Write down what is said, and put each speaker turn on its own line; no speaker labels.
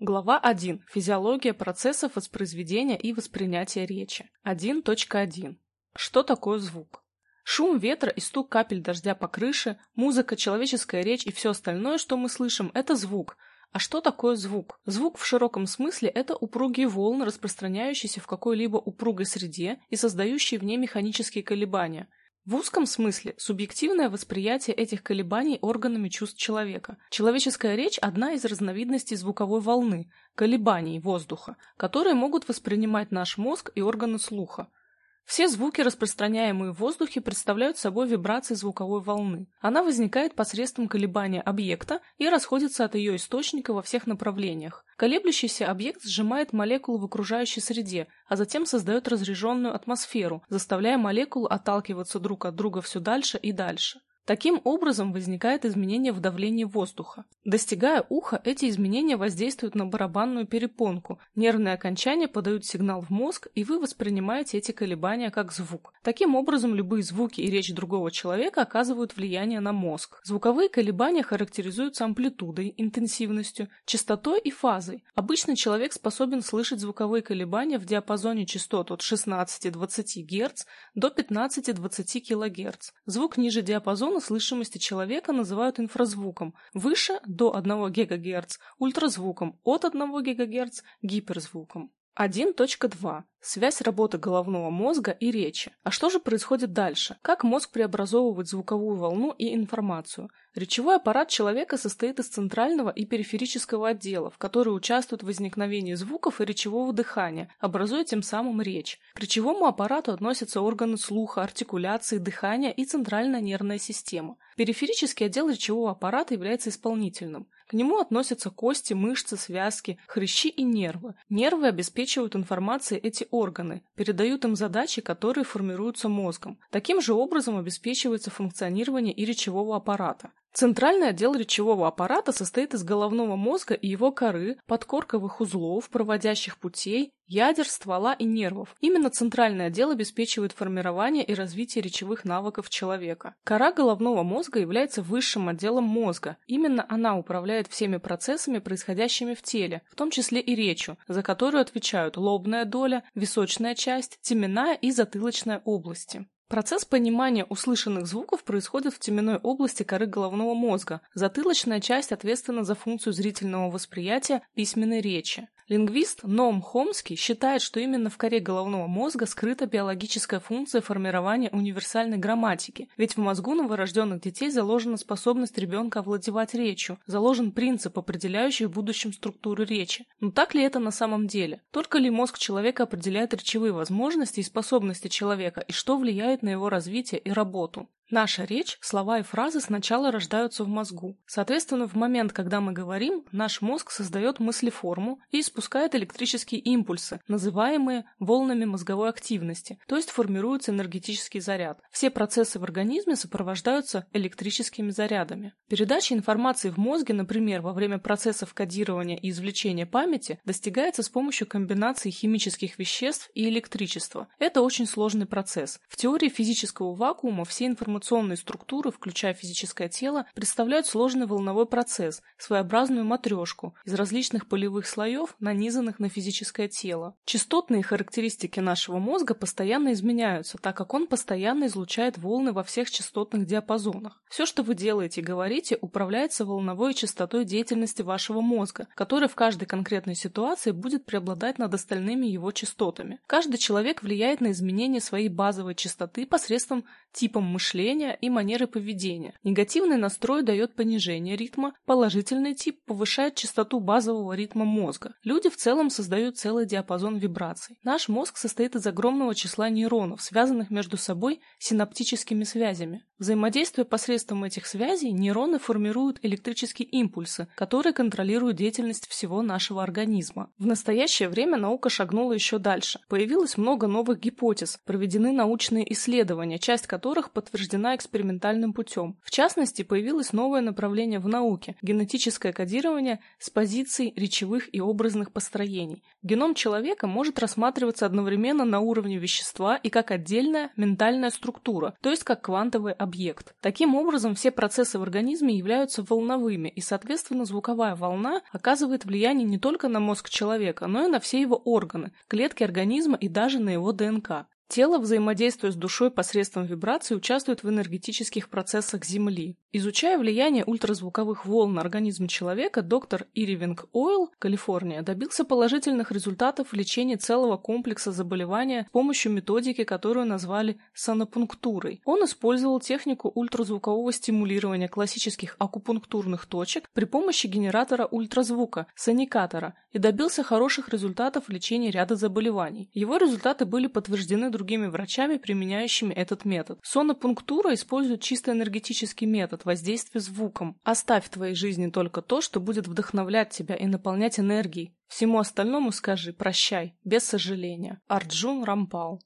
Глава 1. Физиология процессов воспроизведения и воспринятия речи. 1.1. Что такое звук? Шум ветра и стук капель дождя по крыше, музыка, человеческая речь и все остальное, что мы слышим, это звук. А что такое звук? Звук в широком смысле – это упругие волны, распространяющиеся в какой-либо упругой среде и создающие в ней механические колебания – в узком смысле субъективное восприятие этих колебаний органами чувств человека. Человеческая речь – одна из разновидностей звуковой волны, колебаний воздуха, которые могут воспринимать наш мозг и органы слуха. Все звуки, распространяемые в воздухе, представляют собой вибрации звуковой волны. Она возникает посредством колебания объекта и расходится от ее источника во всех направлениях. Колеблющийся объект сжимает молекулы в окружающей среде, а затем создает разряженную атмосферу, заставляя молекулы отталкиваться друг от друга все дальше и дальше. Таким образом возникает изменение в давлении воздуха. Достигая уха, эти изменения воздействуют на барабанную перепонку, нервные окончания подают сигнал в мозг, и вы воспринимаете эти колебания как звук. Таким образом, любые звуки и речь другого человека оказывают влияние на мозг. Звуковые колебания характеризуются амплитудой, интенсивностью, частотой и фазой. Обычно человек способен слышать звуковые колебания в диапазоне частот от 16-20 Гц до 15-20 кГц. Звук ниже диапазона диапазона слышимости человека называют инфразвуком, выше – до 1 ГГц, ультразвуком, от 1 ГГц – гиперзвуком. 1.2. Связь работы головного мозга и речи. А что же происходит дальше? Как мозг преобразовывает звуковую волну и информацию? Речевой аппарат человека состоит из центрального и периферического отделов, которые участвуют в возникновении звуков и речевого дыхания, образуя тем самым речь. К речевому аппарату относятся органы слуха, артикуляции, дыхания и центральная нервная система. Периферический отдел речевого аппарата является исполнительным. К нему относятся кости, мышцы, связки, хрящи и нервы. Нервы обеспечивают информацией эти органы, передают им задачи, которые формируются мозгом. Таким же образом обеспечивается функционирование и речевого аппарата. Центральный отдел речевого аппарата состоит из головного мозга и его коры, подкорковых узлов, проводящих путей, ядер, ствола и нервов. Именно центральный отдел обеспечивает формирование и развитие речевых навыков человека. Кора головного мозга является высшим отделом мозга. Именно она управляет всеми процессами, происходящими в теле, в том числе и речью, за которую отвечают лобная доля, височная часть, теменная и затылочная области. Процесс понимания услышанных звуков происходит в теменной области коры головного мозга. Затылочная часть ответственна за функцию зрительного восприятия письменной речи. Лингвист Ноам Хомский считает, что именно в коре головного мозга скрыта биологическая функция формирования универсальной грамматики, ведь в мозгу новорожденных детей заложена способность ребенка овладевать речью, заложен принцип, определяющий в будущем структуру речи. Но так ли это на самом деле? Только ли мозг человека определяет речевые возможности и способности человека, и что влияет на его развитие и работу? Наша речь, слова и фразы сначала рождаются в мозгу. Соответственно, в момент, когда мы говорим, наш мозг создает мыслеформу и испускает электрические импульсы, называемые волнами мозговой активности, то есть формируется энергетический заряд. Все процессы в организме сопровождаются электрическими зарядами. Передача информации в мозге, например, во время процессов кодирования и извлечения памяти, достигается с помощью комбинации химических веществ и электричества. Это очень сложный процесс. В теории физического вакуума все информационные информационные структуры, включая физическое тело, представляют сложный волновой процесс, своеобразную матрешку из различных полевых слоев, нанизанных на физическое тело. Частотные характеристики нашего мозга постоянно изменяются, так как он постоянно излучает волны во всех частотных диапазонах. Все, что вы делаете и говорите, управляется волновой частотой деятельности вашего мозга, который в каждой конкретной ситуации будет преобладать над остальными его частотами. Каждый человек влияет на изменение своей базовой частоты посредством типом мышления и манеры поведения. Негативный настрой дает понижение ритма, положительный тип повышает частоту базового ритма мозга. Люди в целом создают целый диапазон вибраций. Наш мозг состоит из огромного числа нейронов, связанных между собой синаптическими связями. Взаимодействуя посредством этих связей, нейроны формируют электрические импульсы, которые контролируют деятельность всего нашего организма. В настоящее время наука шагнула еще дальше. Появилось много новых гипотез, проведены научные исследования, часть которых подтверждена подтверждена экспериментальным путем. В частности, появилось новое направление в науке – генетическое кодирование с позиций речевых и образных построений. Геном человека может рассматриваться одновременно на уровне вещества и как отдельная ментальная структура, то есть как квантовый объект. Таким образом, все процессы в организме являются волновыми, и, соответственно, звуковая волна оказывает влияние не только на мозг человека, но и на все его органы, клетки организма и даже на его ДНК. Тело, взаимодействуя с душой посредством вибраций, участвует в энергетических процессах Земли. Изучая влияние ультразвуковых волн на организм человека, доктор Иривинг Ойл, Калифорния, добился положительных результатов в лечении целого комплекса заболевания с помощью методики, которую назвали санопунктурой. Он использовал технику ультразвукового стимулирования классических акупунктурных точек при помощи генератора ультразвука, саникатора, и добился хороших результатов в лечении ряда заболеваний. Его результаты были подтверждены другими врачами, применяющими этот метод. Сонопунктура использует чисто энергетический метод воздействия звуком. Оставь в твоей жизни только то, что будет вдохновлять тебя и наполнять энергией. Всему остальному скажи «прощай», без сожаления. Арджун Рампал